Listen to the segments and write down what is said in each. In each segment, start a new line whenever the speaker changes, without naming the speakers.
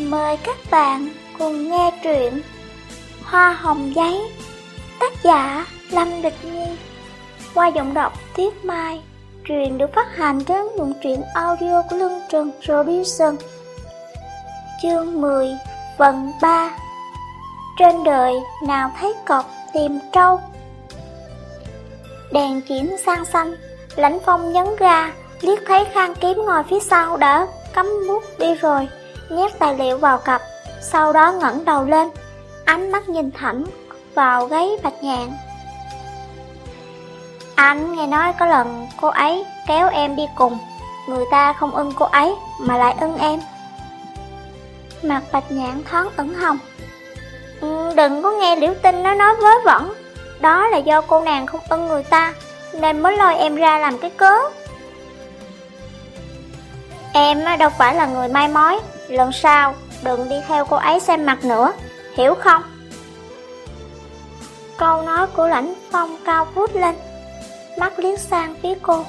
Mời các bạn cùng nghe truyện Hoa hồng giấy, Tác giả Lâm Địch Nhi. Qua giọng đọc Tiết Mai, Truyện được phát hành trên dụng truyện audio của Lương Trần Robinson. Chương 10 Phần 3 Trên đời nào thấy cọp tìm trâu? Đèn chuyển sang xanh, Lãnh phong nhấn ga, Liếc thấy khang kiếm ngồi phía sau đã cắm bút đi rồi nhét tài liệu vào cặp, sau đó ngẩng đầu lên, ánh mắt nhìn thẳng vào gáy bạch nhạn. Anh nghe nói có lần cô ấy kéo em đi cùng, người ta không ưng cô ấy mà lại ưng em. Mặt bạch nhạn thoáng ửng hồng. Ừ, đừng có nghe liễu tinh nó nói vớ vẩn, đó là do cô nàng không ưng người ta, nên mới lôi em ra làm cái cớ. Em đâu phải là người mai mối, lần sau đừng đi theo cô ấy xem mặt nữa, hiểu không? Câu nói của lãnh phong cao vút lên, mắt liếc sang phía cô.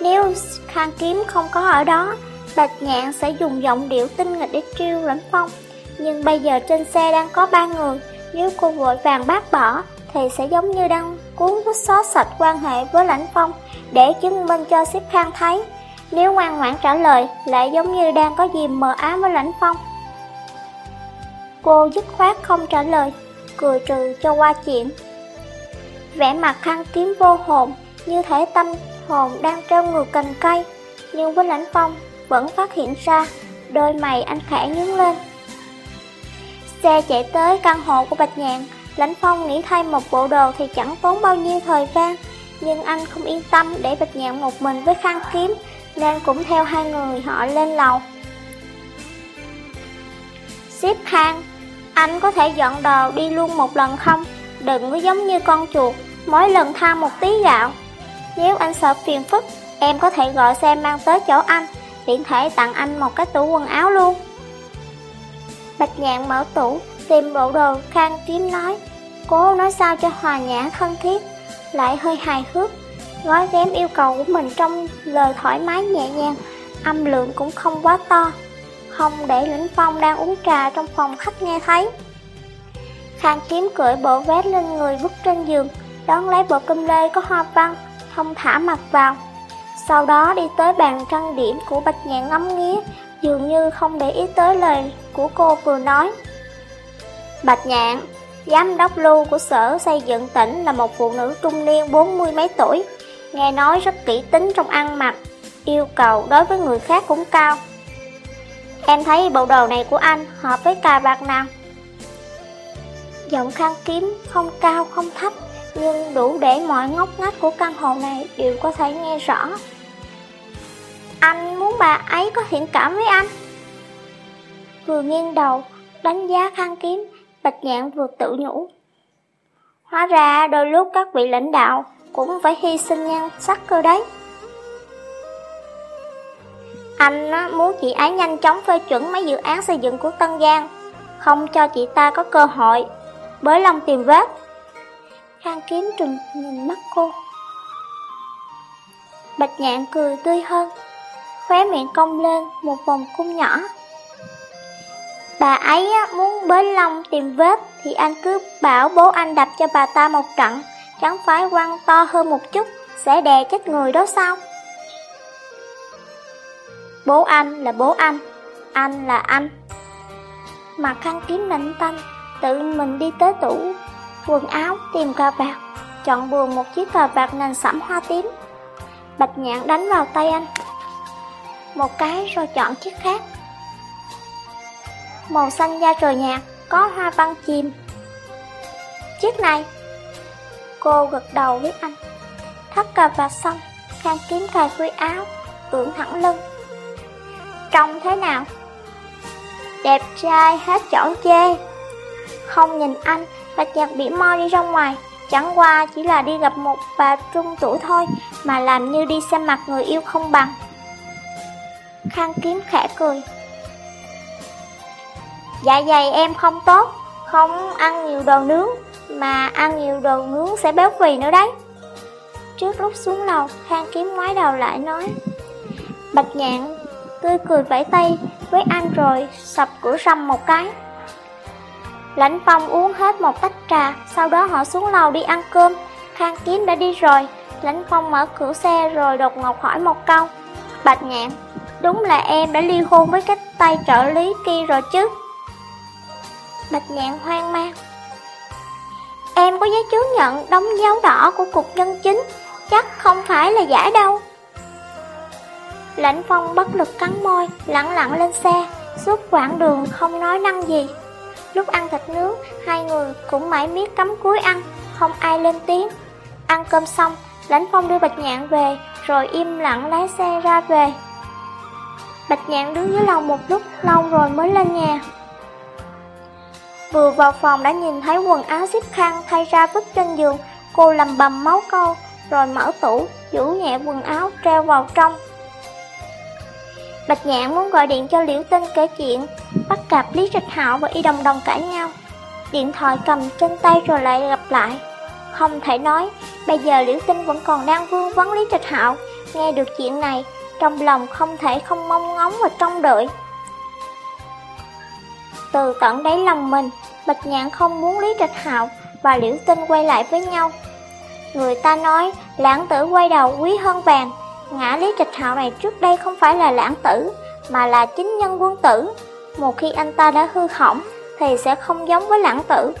Nếu khang kiếm không có ở đó, Bạch Nhạn sẽ dùng giọng điệu tinh nghịch để trêu lãnh phong. Nhưng bây giờ trên xe đang có ba người, nếu cô vội vàng bác bỏ, thì sẽ giống như đang cuốn với xóa sạch quan hệ với lãnh phong, để chứng minh cho xếp khang thấy. Nếu ngoan ngoãn trả lời, Lại giống như đang có gì mờ ám với lãnh phong. Cô dứt khoát không trả lời, Cười trừ cho qua chuyện Vẻ mặt khăn kiếm vô hồn, Như thể tâm hồn đang treo ngược cành cây, Nhưng với lãnh phong Vẫn phát hiện ra Đôi mày anh khẽ nhướng lên. Xe chạy tới căn hộ của Bạch Nhạn, Lãnh Phong nghĩ thay một bộ đồ thì chẳng tốn bao nhiêu thời gian, Nhưng anh không yên tâm để Bạch Nhạn một mình với khăn kiếm Lan cũng theo hai người họ lên lầu. Xếp Khang, anh có thể dọn đồ đi luôn một lần không? Đừng có giống như con chuột, mỗi lần tham một tí gạo. Nếu anh sợ phiền phức, em có thể gọi xe mang tới chỗ anh, tiện thể tặng anh một cái tủ quần áo luôn. Bạch nhạn mở tủ, tìm bộ đồ khang kiếm nói, cố nói sao cho hòa nhã thân thiết, lại hơi hài hước gói ghém yêu cầu của mình trong lời thoải mái nhẹ nhàng, âm lượng cũng không quá to, không để Lĩnh Phong đang uống trà trong phòng khách nghe thấy. Khang kiếm cởi bộ vét lên người bước trên giường, đón lấy bộ kim lê có hoa văn, thông thả mặt vào. Sau đó đi tới bàn trang điểm của Bạch Nhạn ngắm nghía, dường như không để ý tới lời của cô vừa nói. Bạch Nhạn, giám đốc lưu của sở xây dựng tỉnh là một phụ nữ trung niên bốn mươi mấy tuổi, nghe nói rất kỹ tính trong ăn mặc, yêu cầu đối với người khác cũng cao. Em thấy bộ đồ này của anh hợp với cà vạt nào? Giọng khăn kiếm không cao không thấp, nhưng đủ để mọi ngóc ngách của căn hộ này đều có thể nghe rõ. Anh muốn bà ấy có thiện cảm với anh. Vừa nghiêng đầu, đánh giá khăn kiếm, bạch nhạn vừa tự nhủ. Hóa ra đôi lúc các vị lãnh đạo cũng phải hy sinh nhan sắc cơ đấy. Anh muốn chị ấy nhanh chóng phê chuẩn mấy dự án xây dựng của Tân Giang, không cho chị ta có cơ hội, bới lòng tìm vết. Khang kiếm trừng nhìn mắt cô. Bạch nhạn cười tươi hơn, khóe miệng cong lên một vòng cung nhỏ. Bà ấy muốn bới lòng tìm vết thì anh cứ bảo bố anh đập cho bà ta một trận chẳng phải quăng to hơn một chút, sẽ đè chết người đó sao? Bố anh là bố anh, anh là anh. Mặt khăn kiếm lạnh tanh, tự mình đi tới tủ, quần áo tìm cà vạt, chọn buồn một chiếc cà vạt nền sẫm hoa tím. Bạch nhạn đánh vào tay anh. Một cái rồi chọn chiếc khác. Màu xanh da trời nhạt, có hoa văn chìm. Chiếc này Cô gật đầu với anh. Thắt cà vạt xong, Khang kiếm cài khuy áo Ưỡn thẳng lưng. Trông thế nào? Đẹp trai hết chỗ chê. Không nhìn anh Bạch nhạc bị mo đi ra ngoài. Chẳng qua chỉ là đi gặp một bà trung tuổi thôi, Mà làm như đi xem mặt người yêu không bằng. Khang kiếm khẽ cười. Dạ dày em không tốt. Không ăn nhiều đồ nướng mà ăn nhiều đồ nướng sẽ béo phì nữa đấy Trước lúc xuống lầu Khang kiếm ngoái đầu lại nói Bạch nhạn tươi cười vẫy tay với anh rồi sập cửa rầm một cái. Lãnh Phong uống hết một tách trà, sau đó họ xuống lầu đi ăn cơm. Khang Kiếm đã đi rồi, Lãnh Phong mở cửa xe rồi đột ngột hỏi một câu. Bạch nhạn, đúng là em đã ly hôn với cái tay trợ lý kia rồi chứ? Bạch nhạn hoang mang. Em có giấy chứng nhận đóng dấu đỏ của cục nhân chính, chắc không phải là giả đâu. Lãnh Phong bất lực cắn môi, lặng lặng lên xe, suốt quãng đường không nói năng gì. Lúc ăn thịt nướng, hai người cũng mãi miết cắm cúi ăn, không ai lên tiếng. Ăn cơm xong, Lãnh Phong đưa Bạch Nhạn về, rồi im lặng lái xe ra về. Bạch Nhạn đứng dưới lầu một lúc lâu rồi mới lên nhà. Vừa vào phòng đã nhìn thấy quần áo xếp khăn thay ra vứt trên giường, cô lầm bầm máu câu, rồi mở tủ, giữ nhẹ quần áo treo vào trong. Bạch Nhạn muốn gọi điện cho Liễu Tinh kể chuyện, bắt gặp Lý Trạch Hạo và Y Đồng Đồng cãi nhau. Điện thoại cầm trên tay rồi lại gặp lại. Không thể nói, bây giờ Liễu Tinh vẫn còn đang vương vấn Lý Trạch Hạo. Nghe được chuyện này, trong lòng không thể không mong ngóng và trông đợi. Từ tận đáy lòng mình, Bạch Nhạn không muốn Lý Trạch Hạo và Liễu Tinh quay lại với nhau. Người ta nói lãng tử quay đầu quý hơn vàng, ngã Lý Trạch Hạo này trước đây không phải là lãng tử, mà là chính nhân quân tử. Một khi anh ta đã hư hỏng, thì sẽ không giống với lãng tử.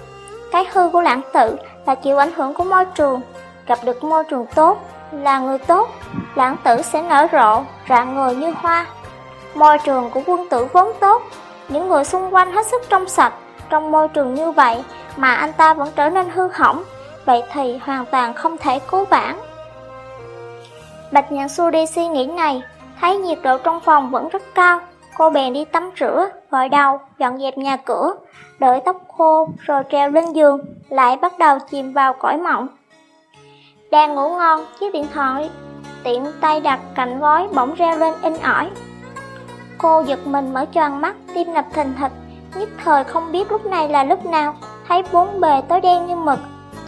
Cái hư của lãng tử là chịu ảnh hưởng của môi trường, gặp được môi trường tốt, là người tốt, lãng tử sẽ nở rộ, rạng người như hoa. Môi trường của quân tử vốn tốt, những người xung quanh hết sức trong sạch, trong môi trường như vậy mà anh ta vẫn trở nên hư hỏng, vậy thì hoàn toàn không thể cứu vãn. Bạch Nhạn Xu đi suy nghĩ này, thấy nhiệt độ trong phòng vẫn rất cao, cô bèn đi tắm rửa, gội đầu, dọn dẹp nhà cửa, đợi tóc khô rồi treo lên giường, lại bắt đầu chìm vào cõi mộng. Đang ngủ ngon, chiếc điện thoại tiện tay đặt cạnh gói bỗng reo lên in ỏi. Cô giật mình mở tròn mắt, tim đập thình thịch, nhất thời không biết lúc này là lúc nào, thấy bốn bề tối đen như mực,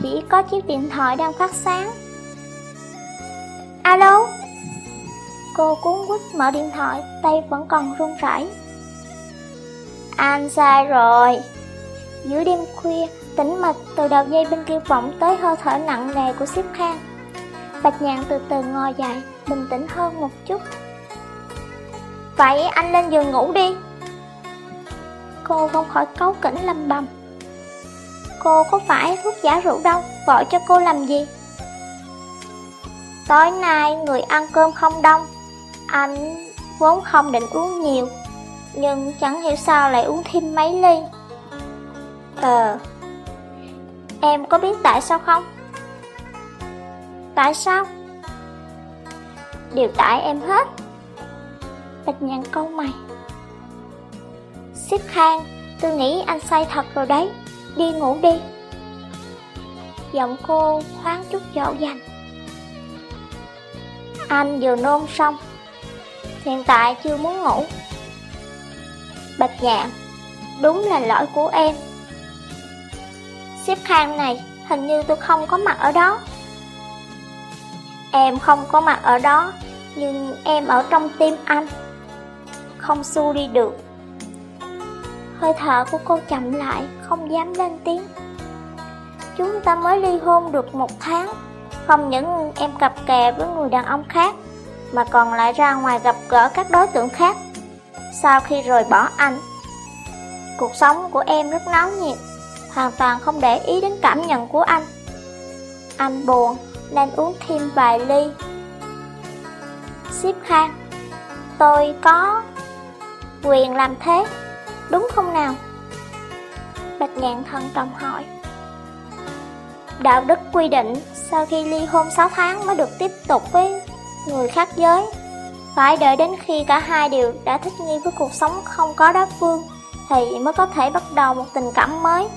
chỉ có chiếc điện thoại đang phát sáng. Alo? Cô cuốn quýt mở điện thoại, tay vẫn còn run rẩy. Anh sai rồi. Giữa đêm khuya, tĩnh mịch từ đầu dây bên kia vọng tới hơi thở nặng nề của xếp khang. Bạch nhạn từ từ ngồi dậy, bình tĩnh hơn một chút. Vậy anh lên giường ngủ đi. Cô không khỏi cấu kỉnh lầm bầm. Cô có phải thuốc giả rượu đâu, gọi cho cô làm gì? Tối nay người ăn cơm không đông Anh vốn không định uống nhiều Nhưng chẳng hiểu sao lại uống thêm mấy ly Ờ Em có biết tại sao không? Tại sao? Điều tại em hết Bạch nhàn câu mày Xếp khang Tôi nghĩ anh say thật rồi đấy. Đi ngủ đi. Giọng cô khoáng chút dỗ dành. Anh vừa nôn xong. Hiện tại chưa muốn ngủ. Bạch nhạn, Đúng là lỗi của em. Xếp khang này, Hình như tôi không có mặt ở đó. Em không có mặt ở đó, Nhưng em ở trong tim anh. Không xu đi được. Hơi thở của cô chậm lại, Không dám lên tiếng. Chúng ta mới ly hôn được một tháng, không những em cặp kè với người đàn ông khác, Mà còn lại ra ngoài gặp gỡ các đối tượng khác. Sau khi rời bỏ anh, Cuộc sống của em rất náo nhiệt, Hoàn toàn không để ý đến cảm nhận của anh. Anh buồn, nên uống thêm vài ly. Xếp Khang Tôi có quyền làm thế Đúng không nào? Bạch nhạn thận trọng hỏi Đạo đức quy định sau khi ly hôn 6 tháng mới được tiếp tục với người khác giới. Phải đợi đến khi cả hai đều đã thích nghi với cuộc sống không có đối phương thì mới có thể bắt đầu một tình cảm mới.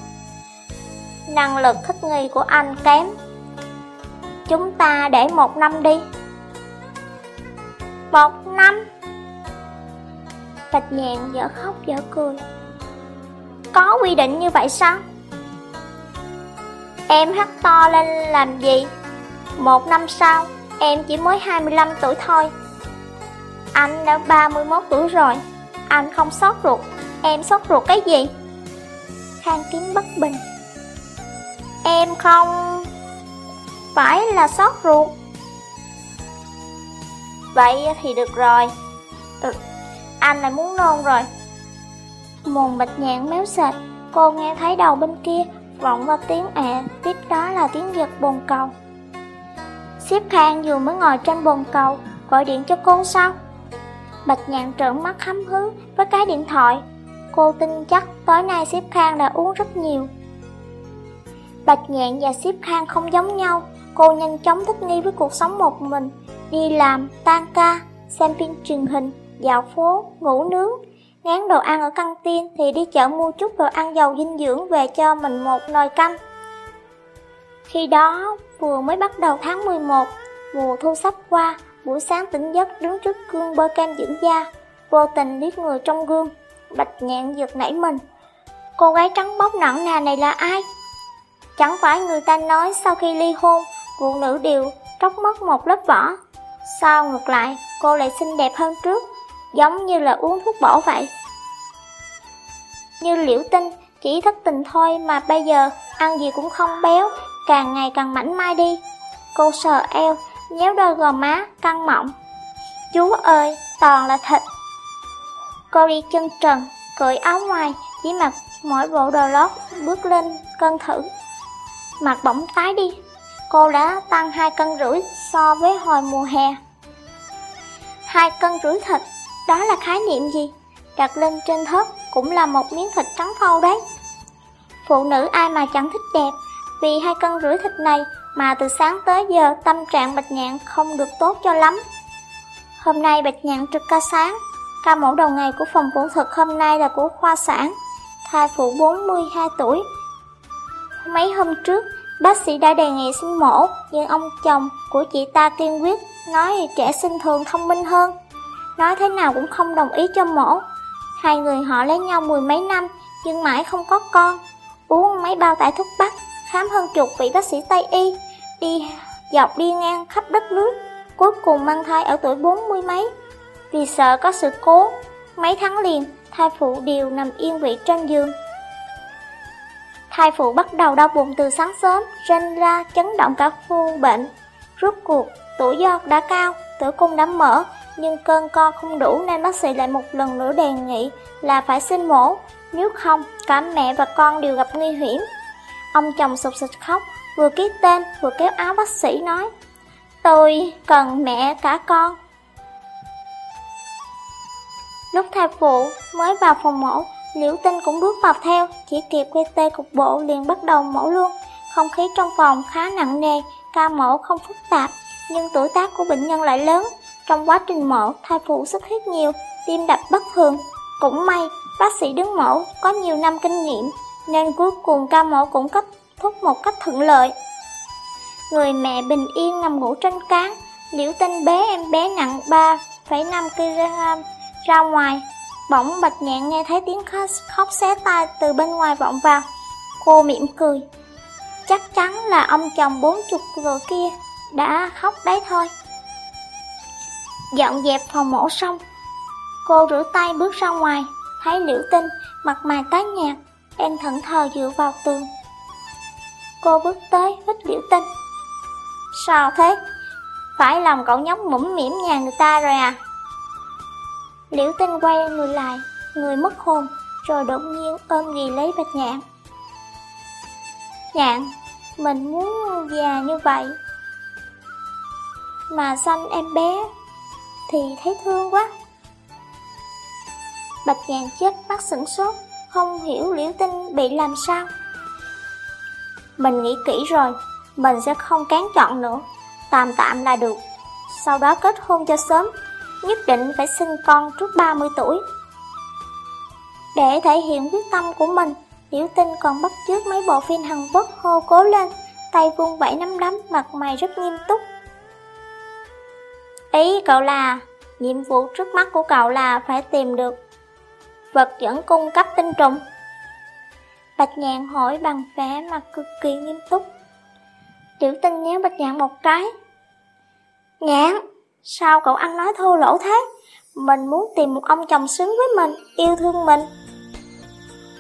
Năng lực thích nghi của anh kém. Chúng ta để một năm đi. Một năm? Bạch nhàn dở khóc dở cười. Có quy định như vậy sao? Em hắt to lên làm gì? Một năm sau, em chỉ mới 25 tuổi thôi. Anh đã 31 tuổi rồi, anh không sót ruột, em sót ruột cái gì? Khang Kiếm bất bình. Em không... Phải là sót ruột. Vậy thì được rồi. Ừ, anh lại muốn nôn rồi. Mồm bạch nhạn méo sệt, cô nghe thấy đầu bên kia vọng vào tiếng ẹ, tiếp đó là tiếng giật bồn cầu. Xếp Khang vừa mới ngồi trên bồn cầu, gọi điện cho cô sao? Bạch nhạn trợn mắt hắm hứ với cái điện thoại. Cô tin chắc tối nay Xếp Khang đã uống rất nhiều. Bạch nhạn và Xếp Khang không giống nhau, cô nhanh chóng thích nghi với cuộc sống một mình, đi làm, tan ca, xem phim truyền hình, dạo phố, ngủ nướng, ngán đồ ăn ở căng tin thì đi chợ mua chút đồ ăn giàu dinh dưỡng về cho mình một nồi canh. Khi đó, vừa mới bắt đầu tháng 11, mùa thu sắp qua, buổi sáng tỉnh giấc đứng trước gương bôi kem dưỡng da, vô tình liếc người trong gương, bạch nhạn giật nảy mình. Cô gái trắng bóc nặng nà này là ai? Chẳng phải người ta nói sau khi ly hôn, phụ nữ đều tróc mất một lớp vỏ. Sao ngược lại, cô lại xinh đẹp hơn trước, giống như là uống thuốc bổ vậy. Như liễu tinh, chỉ thất tình thôi mà bây giờ ăn gì cũng không béo, càng ngày càng mảnh mai đi. Cô sờ eo, nhéo đôi gò má, căng mọng. Chú ơi, toàn là thịt. Cô đi chân trần, cởi áo ngoài, chỉ mặc mỗi bộ đồ lót, bước lên cân thử. Mặt bỗng tái đi, cô đã tăng 2 cân rưỡi so với hồi mùa hè. 2 cân rưỡi thịt, đó là khái niệm gì? Đặt lên trên thớt cũng là một miếng thịt trắng phau đấy. Phụ nữ ai mà chẳng thích đẹp, vì hai cân rưỡi thịt này mà từ sáng tới giờ tâm trạng Bạch Nhạn không được tốt cho lắm. Hôm nay Bạch Nhạn trực ca sáng, ca mẫu đầu ngày của phòng phẫu thuật hôm nay là của khoa sản, thai phụ 42 tuổi. Mấy hôm trước, bác sĩ đã đề nghị sinh mổ, nhưng ông chồng của chị ta kiên quyết, nói trẻ sinh thường thông minh hơn. Nói thế nào cũng không đồng ý cho mổ. Hai người họ lấy nhau mười mấy năm, nhưng mãi không có con. Uống mấy bao tải thuốc bắc, khám hơn chục vị bác sĩ Tây Y, đi dọc đi ngang khắp đất nước, cuối cùng mang thai ở tuổi bốn mươi mấy. Vì sợ có sự cố, mấy tháng liền, thai phụ đều nằm yên vị trên giường. Thai phụ bắt đầu đau bụng từ sáng sớm, rên ra chấn động cả khu bệnh. Rốt cuộc, tuổi do đã cao, tử cung đã mở, nhưng cơn co không đủ nên bác sĩ lại một lần nữa đề nghị là phải sinh mổ, nếu không cả mẹ và con đều gặp nguy hiểm. Ông chồng sụp sịch khóc, vừa ký tên vừa kéo áo bác sĩ nói Tôi cần mẹ cả con. Lúc thai phụ mới vào phòng mổ, Liễu Tinh cũng bước vào theo, chỉ kịp quay tê cục bộ liền bắt đầu mổ luôn. Không khí trong phòng khá nặng nề, ca mổ không phức tạp, nhưng tuổi tác của bệnh nhân lại lớn, trong quá trình mổ, thai phụ xuất huyết nhiều, tim đập bất thường. Cũng may, bác sĩ đứng mổ có nhiều năm kinh nghiệm, nên cuối cùng ca mổ cũng kết thúc một cách thuận lợi. Người mẹ bình yên nằm ngủ trên cán, liễu tinh bé em bé nặng 3,5 kg ra ngoài. Bỗng bạch nhạn nghe thấy tiếng khóc, khóc xé tai từ bên ngoài vọng vào. Cô mỉm cười. Chắc chắn là ông chồng bốn chục rồi kia đã khóc đấy thôi. Dọn dẹp phòng mổ xong, Cô rửa tay bước ra ngoài, Thấy liễu tinh Mặt mày tái nhạt, Em thận thờ dựa vào tường. Cô bước tới hít liễu tinh. Sao thế? Phải lòng cậu nhóc mũm mỉm nhà người ta rồi à? Liễu tinh quay người lại, Người mất hồn, Rồi đột nhiên ôm ghi lấy bạch nhạn. Nhạn, Mình muốn già như vậy, Mà xanh em bé thì thấy thương quá. Bạch nhàn chết mắt sửng sốt, không hiểu liễu tinh bị làm sao. Mình nghĩ kỹ rồi, mình sẽ không cán chọn nữa, tạm tạm là được. Sau đó kết hôn cho sớm, nhất định phải sinh con trước 30 tuổi. Để thể hiện quyết tâm của mình, Liễu Tinh còn bắt chước mấy bộ phim Hàn Quốc hô cố lên, tay vung bảy nắm đấm, mặt mày rất nghiêm túc. Ý cậu là, nhiệm vụ trước mắt của cậu là phải tìm được vật dẫn cung cấp tinh trùng. Bạch nhạn hỏi bằng vẻ mặt cực kỳ nghiêm túc. Tiểu tinh nhéo bạch nhạn một cái. Nhạn, sao cậu ăn nói thô lỗ thế? Mình muốn tìm một ông chồng xứng với mình, yêu thương mình.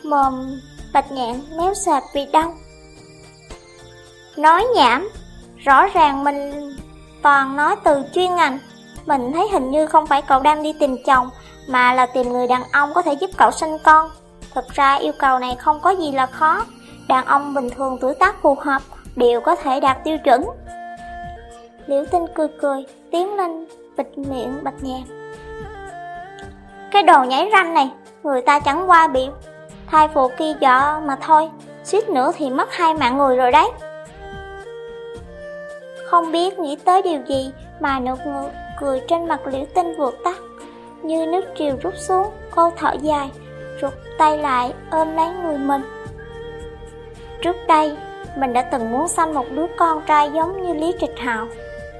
Mồm bạch nhạn méo sệt vì đau. Nói nhảm, rõ ràng mình toàn nói từ chuyên ngành. Mình thấy hình như không phải cậu đang đi tìm chồng, mà là tìm người đàn ông có thể giúp cậu sinh con. Thực ra yêu cầu này không có gì là khó, đàn ông bình thường tuổi tác phù hợp đều có thể đạt tiêu chuẩn. Liễu tinh cười cười, tiến lên bịt miệng bạch nhàn. Cái đồ nhảy ranh này, người ta chẳng qua bị thai phụ kia dọ mà thôi, suýt nữa thì mất hai mạng người rồi đấy. Không biết nghĩ tới điều gì mà nụ cười trên mặt liễu tinh vụt tắt, như nước triều rút xuống, cô thở dài, rụt tay lại ôm lấy người mình. Trước đây, mình đã từng muốn sanh một đứa con trai giống như Lý Trịch Hạo,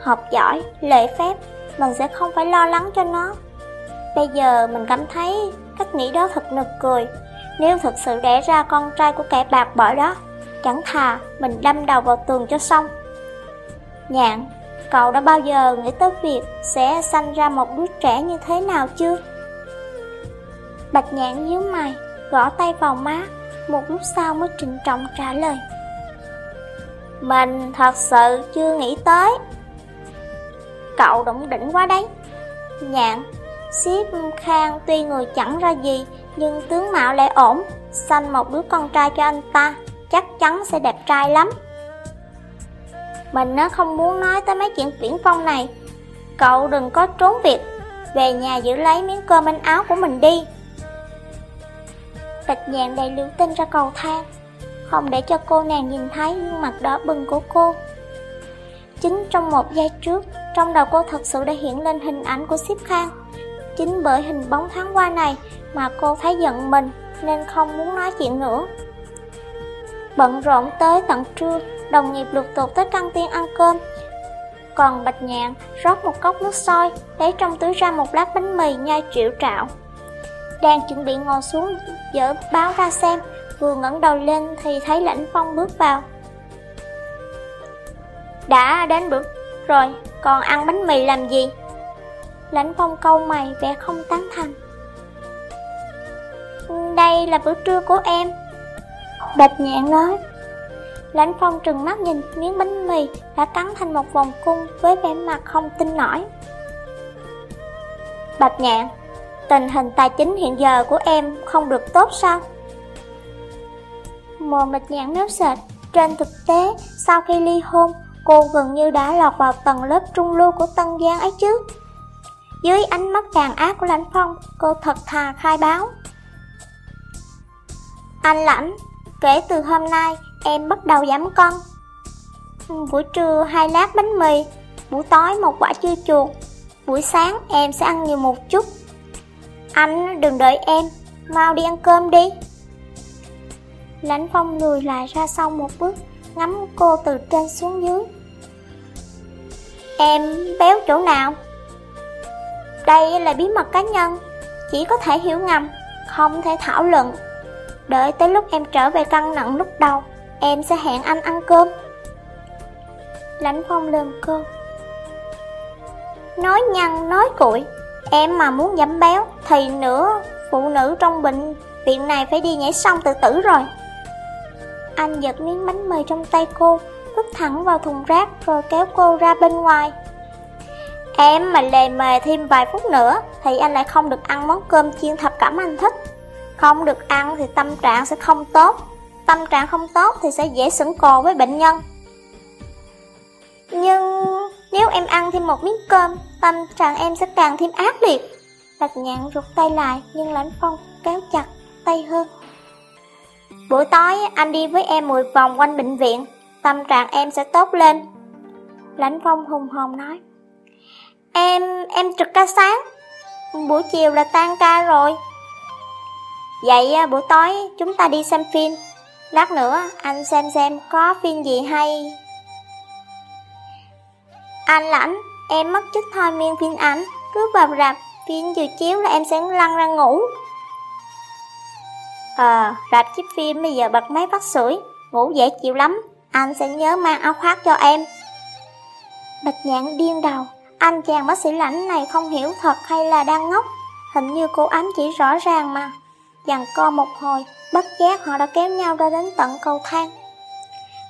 học giỏi, lễ phép, mình sẽ không phải lo lắng cho nó. Bây giờ mình cảm thấy cách nghĩ đó thật nực cười. Nếu thực sự đẻ ra con trai của kẻ bạc bội đó, chẳng thà mình đâm đầu vào tường cho xong. Nhạn, cậu đã bao giờ nghĩ tới việc sẽ sanh ra một đứa trẻ như thế nào chưa? Bạch nhạn nhíu mày, gõ tay vào má, một lúc sau mới trịnh trọng trả lời. Mình thật sự chưa nghĩ tới. Cậu đụng đỉnh quá đấy. Nhạn, Xếp Khang tuy người chẳng ra gì, nhưng tướng mạo lại ổn, sanh một đứa con trai cho anh ta, chắc chắn sẽ đẹp trai lắm. Mình nó không muốn nói tới mấy chuyện viễn phong này. Cậu đừng có trốn việc, về nhà giữ lấy miếng cơm anh áo của mình đi. Bạch nhạn đầy lưu tinh ra cầu thang, không để cho cô nàng nhìn thấy gương mặt đỏ bừng của cô. Chính trong một giây trước, trong đầu cô thật sự đã hiện lên hình ảnh của Sip Khang. Chính bởi hình bóng thoáng qua này mà cô thấy giận mình nên không muốn nói chuyện nữa. Bận rộn tới tận trưa, đồng nghiệp lục tục tới căng tiên ăn cơm. Còn Bạch Nhạn rót một cốc nước sôi, lấy trong túi ra một lát bánh mì nhai triệu trạo. Đang chuẩn bị ngồi xuống, dỡ báo ra xem, vừa ngẩng đầu lên thì thấy lãnh phong bước vào. Đã đến bữa rồi, còn ăn bánh mì làm gì? Lãnh phong câu mày vẻ không tán thành. Đây là bữa trưa của em. Bạch nhạn nói. Lãnh phong trừng mắt nhìn miếng bánh mì đã cắn thành một vòng cung với vẻ mặt không tin nổi. Bạch nhạn, tình hình tài chính hiện giờ của em không được tốt sao? mồm bạch nhạn méo sệt, trên thực tế, sau khi ly hôn, cô gần như đã lọt vào tầng lớp trung lưu của Tân Giang ấy chứ. Dưới ánh mắt tàn ác của Lãnh Phong, cô thật thà khai báo. Anh Lãnh, kể từ hôm nay em bắt đầu giảm cân. Buổi trưa hai lát bánh mì, buổi tối một quả chua chuột, buổi sáng em sẽ ăn nhiều một chút. Anh đừng đợi em, mau đi ăn cơm đi. Lãnh Phong lùi lại ra sau một bước, ngắm cô từ trên xuống dưới. Em béo chỗ nào? Đây là bí mật cá nhân, chỉ có thể hiểu ngầm, không thể thảo luận. Đợi tới lúc em trở về cân nặng lúc đầu, em sẽ hẹn anh ăn cơm. Lãnh phong lườm cô. Nói nhăn, nói cuội, em mà muốn giảm béo thì nữa phụ nữ trong bệnh viện này phải đi nhảy sông tự tử rồi. Anh giật miếng bánh mì trong tay cô, vứt thẳng vào thùng rác rồi kéo cô ra bên ngoài. Em mà lề mề thêm vài phút nữa thì anh lại không được ăn món cơm chiên thập cẩm anh thích. Không được ăn thì tâm trạng sẽ không tốt. Tâm trạng không tốt thì sẽ dễ sững cồ với bệnh nhân. Nhưng nếu em ăn thêm một miếng cơm, tâm trạng em sẽ càng thêm ác liệt. Bạch nhạn rụt tay lại nhưng lãnh phong kéo chặt tay hơn. Buổi tối anh đi với em 10 vòng quanh bệnh viện, tâm trạng em sẽ tốt lên. Lãnh phong hùng hồn nói. Em, em trực ca sáng Buổi chiều là tan ca rồi Vậy à, buổi tối chúng ta đi xem phim Lát nữa anh xem xem có phim gì hay. Anh lãnh Em mất chức thôi miên phim ảnh. Cứ vào rạp Phim vừa chiếu là em sẽ lăn ra ngủ. Ờ, rạp chiếc phim bây giờ bật máy phát sưởi Ngủ dễ chịu lắm. Anh sẽ nhớ mang áo khoác cho em. Bạch nhạn điên đầu Anh chàng bác sĩ lãnh này không hiểu thật hay là đang ngốc. Hình như cô ánh chỉ rõ ràng mà. Dằn co một hồi, Bất giác họ đã kéo nhau ra đến tận cầu thang.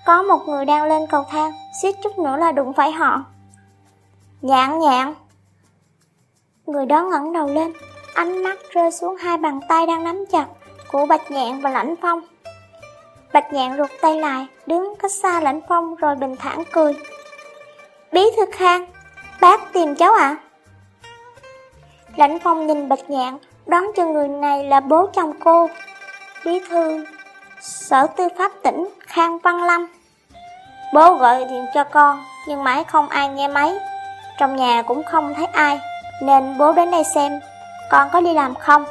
Có một người đang lên cầu thang, suýt chút nữa là đụng phải họ. Nhạn nhạn Người đó ngẩng đầu lên, Ánh mắt rơi xuống hai bàn tay đang nắm chặt Của Bạch Nhạn và Lãnh Phong. Bạch Nhạn rụt tay lại, Đứng cách xa Lãnh Phong rồi bình thản cười. Bí thư khang, Bác tìm cháu ạ. Lãnh Phong nhìn Bạch Nhạn Đoán cho người này là bố chồng cô, Bí thư, Sở tư pháp tỉnh Khang Văn Lâm. Bố gọi điện cho con, Nhưng mãi không ai nghe máy. Trong nhà cũng không thấy ai, Nên bố đến đây xem, Con có đi làm không?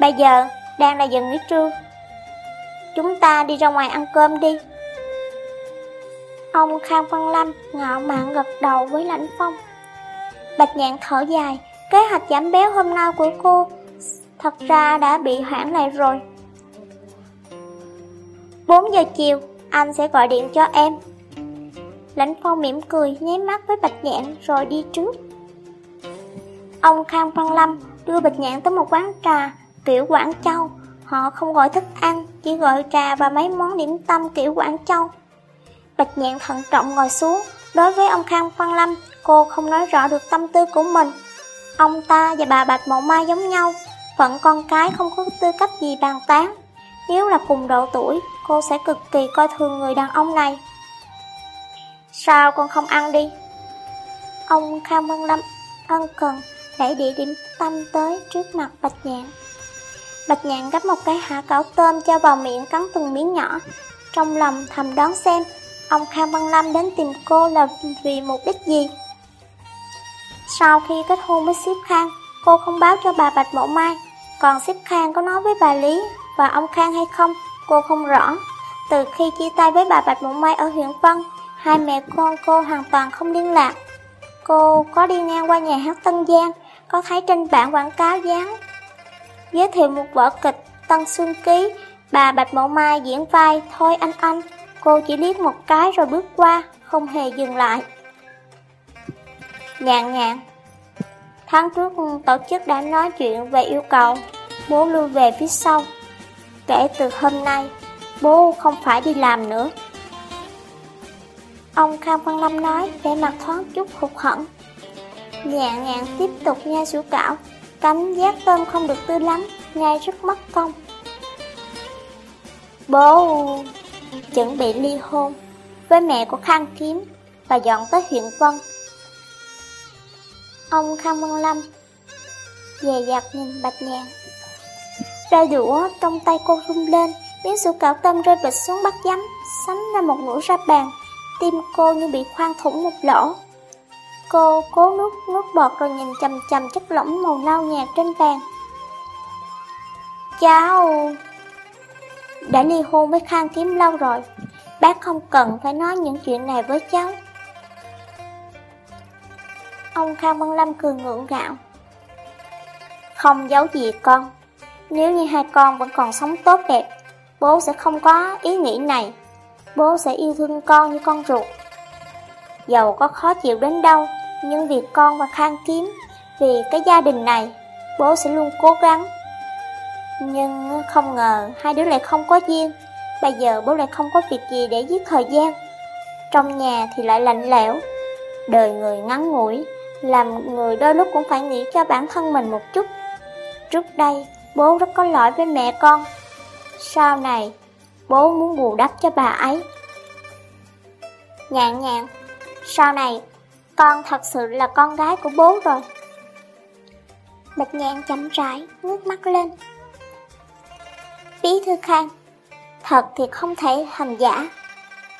Bây giờ đang là giờ nghỉ trưa, Chúng ta đi ra ngoài ăn cơm đi. Ông Khang Văn Lâm ngạo mạn gật đầu với Lãnh Phong. Bạch nhạn thở dài Kế hoạch giảm béo hôm nay của cô Thật ra đã bị hoãn lại rồi. 4 giờ chiều Anh sẽ gọi điện cho em. Lãnh Phong mỉm cười nháy mắt với Bạch Nhạn rồi đi trước. Ông Khang Văn Lâm đưa Bạch Nhạn tới một quán trà kiểu Quảng Châu. Họ không gọi thức ăn, chỉ gọi trà và mấy món điểm tâm kiểu Quảng Châu. Bạch Nhạn thận trọng ngồi xuống. Đối với ông Khang Văn Lâm Cô không nói rõ được tâm tư của mình. Ông ta và bà Bạch Mộng Mai giống nhau, Phận con cái không có tư cách gì bàn tán. Nếu là cùng độ tuổi, Cô sẽ cực kỳ coi thường người đàn ông này. Sao con không ăn đi? Ông kha Văn Lâm ân cần Đẩy địa điểm tâm tới trước mặt Bạch Nhạn. Bạch Nhạn gấp một cái hạ cảo tôm cho vào miệng cắn từng miếng nhỏ. Trong lòng thầm đoán xem, Ông kha Văn Lâm đến tìm cô là vì mục đích gì? Sau khi kết hôn với Siếp Khang, cô không báo cho bà Bạch Mộ Mai. Còn Siếp Khang có nói với bà Lý và ông Khang hay không, cô không rõ. Từ khi chia tay với bà Bạch Mộ Mai ở huyện Vân, hai mẹ con cô hoàn toàn không liên lạc. Cô có đi ngang qua nhà hát Tân Giang, có thấy trên bảng quảng cáo dán giới thiệu một vở kịch Tân Xuân Ký, bà Bạch Mộ Mai diễn vai Thôi Anh Anh. Cô chỉ liếc một cái rồi bước qua, không hề dừng lại nhàn nhạn Tháng trước, tổ chức đã nói chuyện về yêu cầu Bố lưu về phía sau. Kể từ hôm nay, Bố không phải đi làm nữa. Ông Khang Văn Lâm nói, vẻ mặt thoáng chút hụt hẫng. Nhạn nhạn tiếp tục nhai sủi cảo, Cảm giác tôm không được tươi lắm Nhai rất mất công. Bố chuẩn bị ly hôn Với mẹ của Khang Kiếm Và dọn tới huyện Vân. Ông Khang Văn Lâm. Dè dặt nhìn Bạch Nhàn ra đũa trong tay cô rung lên Miếng sữa cảo tôm rơi bịch xuống bắt giấm, Sánh ra một nửa ra bàn, Tim cô như bị khoan thủng một lỗ. Cô cố nuốt nuốt bọt rồi nhìn chầm chầm chất lỏng màu nâu nhạt trên bàn. Cháu Đã ly hôn với Khang Kiếm lâu rồi. Bác không cần phải nói những chuyện này với cháu. Ông Khang Văn Lâm cười ngượng gạo Không giấu gì con. Nếu như hai con vẫn còn sống tốt đẹp, Bố sẽ không có ý nghĩ này. Bố sẽ yêu thương con như con ruột. Dầu có khó chịu đến đâu, Nhưng vì con và Khang Kiếm, Vì cái gia đình này, Bố sẽ luôn cố gắng. Nhưng không ngờ Hai đứa lại không có duyên. Bây giờ bố lại không có việc gì để giết thời gian. Trong nhà thì lại lạnh lẽo. Đời người ngắn ngủi làm người đôi lúc cũng phải nghĩ cho bản thân mình một chút. Trước đây, bố rất có lỗi với mẹ con. Sau này, bố muốn bù đắp cho bà ấy. Nhạn nhạn, sau này, con thật sự là con gái của bố rồi. Bạch nhạn chậm rãi, ngước mắt lên. Bí thư khang Thật thì không thể thành giả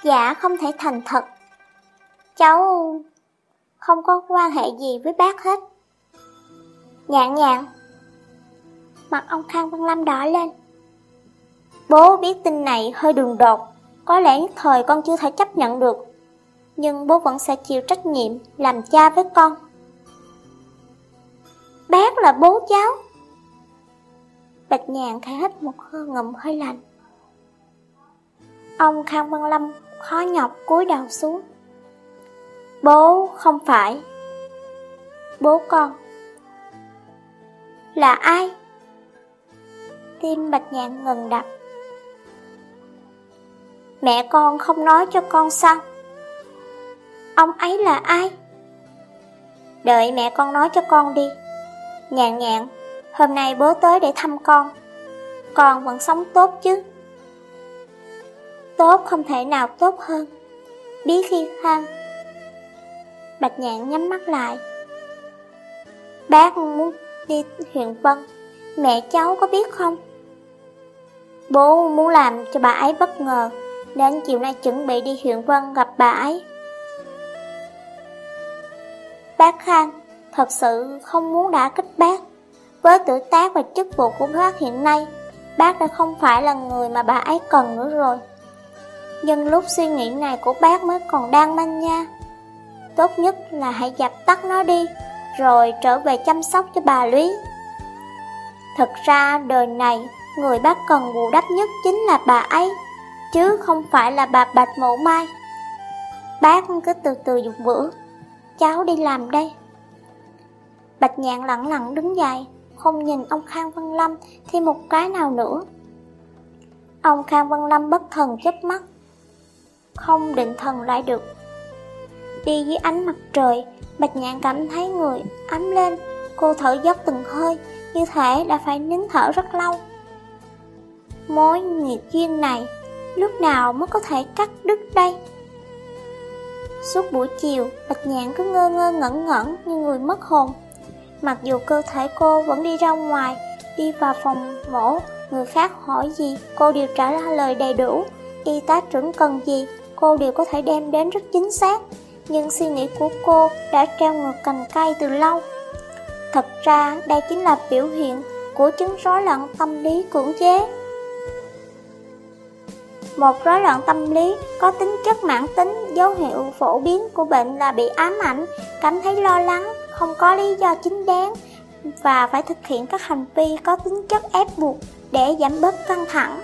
Giả không thể thành thật. Cháu không có quan hệ gì với bác hết. Nhạn nhạn. Mặt ông Khang Văn Lâm đỏ lên. Bố biết tin này hơi đường đột, có lẽ nhất thời con chưa thể chấp nhận được. Nhưng bố vẫn sẽ chịu trách nhiệm làm cha với con. Bác là bố cháu. Bạch nhàn khai hết một hơi ngầm hơi lạnh. Ông Khang Văn Lâm khó nhọc cúi đầu xuống. Bố không phải bố con. Là ai? Tim bạch nhạn ngừng đập. Mẹ con không nói cho con sao? Ông ấy là ai? Đợi mẹ con nói cho con đi. Nhạn nhạn, hôm nay bố tới để thăm con. Con vẫn sống tốt chứ? Tốt không thể nào tốt hơn. Bí khi khăn. Bạch nhạn nhắm mắt lại. Bác muốn đi huyện Vân, mẹ cháu có biết không? Bố muốn làm cho bà ấy bất ngờ, nên chiều nay chuẩn bị đi huyện Vân gặp bà ấy. Bác Khang thật sự không muốn đã kích bác. Với tuổi tác và chức vụ của bác hiện nay, bác đã không phải là người mà bà ấy cần nữa rồi. Nhưng lúc suy nghĩ này của bác mới còn đang manh nha. Tốt nhất là hãy dập tắt nó đi, rồi trở về chăm sóc cho bà Lý. Thật ra đời này, người bác cần bù đắp nhất chính là bà ấy, chứ không phải là bà Bạch Mộ Mai. Bác cứ từ từ dùng bữa, cháu đi làm đây. Bạch nhạn lặng lặng đứng dậy, không nhìn ông Khang Văn Lâm thêm một cái nào nữa. Ông Khang Văn Lâm bất thần chớp mắt, không định thần lại được. Đi dưới ánh mặt trời, Bạch nhạn cảm thấy người ấm lên, cô thở dốc từng hơi, như thể đã phải nín thở rất lâu. Mối nghiệp duyên này, lúc nào mới có thể cắt đứt đây? Suốt buổi chiều, Bạch Nhạn cứ ngơ ngơ ngẩn ngẩn như người mất hồn. Mặc dù cơ thể cô vẫn đi ra ngoài, đi vào phòng mổ, người khác hỏi gì, cô đều trả lời đầy đủ. Y tá trưởng cần gì, cô đều có thể đem đến rất chính xác. Nhưng suy nghĩ của cô đã treo ngược cành cây từ lâu. Thật ra đây chính là biểu hiện của chứng rối loạn tâm lý cưỡng chế. Một rối loạn tâm lý có tính chất mãn tính, dấu hiệu phổ biến của bệnh là bị ám ảnh, cảm thấy lo lắng, không có lý do chính đáng và phải thực hiện các hành vi có tính chất ép buộc để giảm bớt căng thẳng.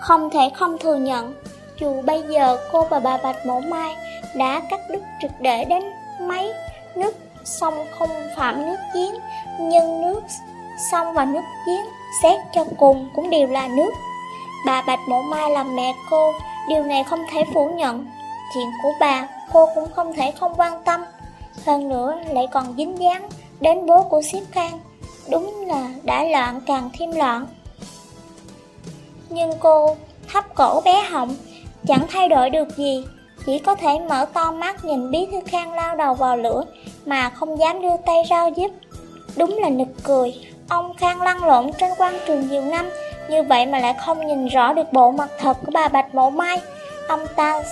Không thể không thừa nhận, dù bây giờ cô và bà Bạch Mẫu Mai đã cắt đứt trực để đến mấy nước sông không phạm nước giếng, nhưng nước sông và nước giếng xét cho cùng cũng đều là nước. Bà Bạch mẫu Mai là mẹ cô, điều này không thể phủ nhận. Chuyện của bà, cô cũng không thể không quan tâm. Hơn nữa lại còn dính dáng đến bố của Siếp Khang. Đúng là đã loạn càng thêm loạn. Nhưng cô thấp cổ bé họng, chẳng thay đổi được gì. Chỉ có thể mở to mắt nhìn bí thư khang lao đầu vào lửa mà không dám đưa tay rao giúp. Đúng là nực cười, ông khang lăn lộn trên quan trường nhiều năm, như vậy mà lại không nhìn rõ được bộ mặt thật của bà Bạch Mộ Mai. Ông ta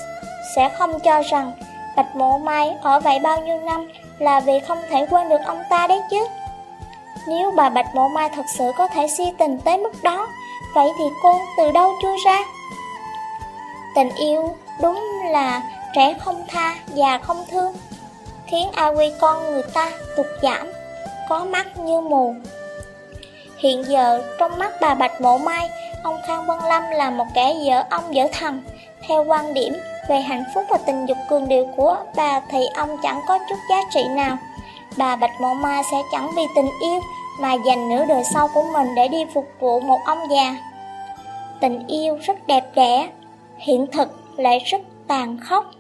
sẽ không cho rằng Bạch Mộ Mai ở vậy bao nhiêu năm là vì không thể quên được ông ta đấy chứ. Nếu bà Bạch Mộ Mai thật sự có thể si tình tới mức đó, vậy thì cô từ đâu chui ra? Tình yêu đúng là trẻ không tha, già không thương, khiến ai Quy con người ta tụt giảm, có mắt như mù. Hiện giờ, trong mắt bà Bạch Mộ Mai, ông Khang văn Lâm là một kẻ dở ông dở thằng. Theo quan điểm về hạnh phúc và tình dục cường điệu của bà thì ông chẳng có chút giá trị nào. Bà Bạch Mộ Mai sẽ chẳng vì tình yêu mà dành nửa đời sau của mình để đi phục vụ một ông già. Tình yêu rất đẹp đẽ, hiện thực lại rất tàn khốc.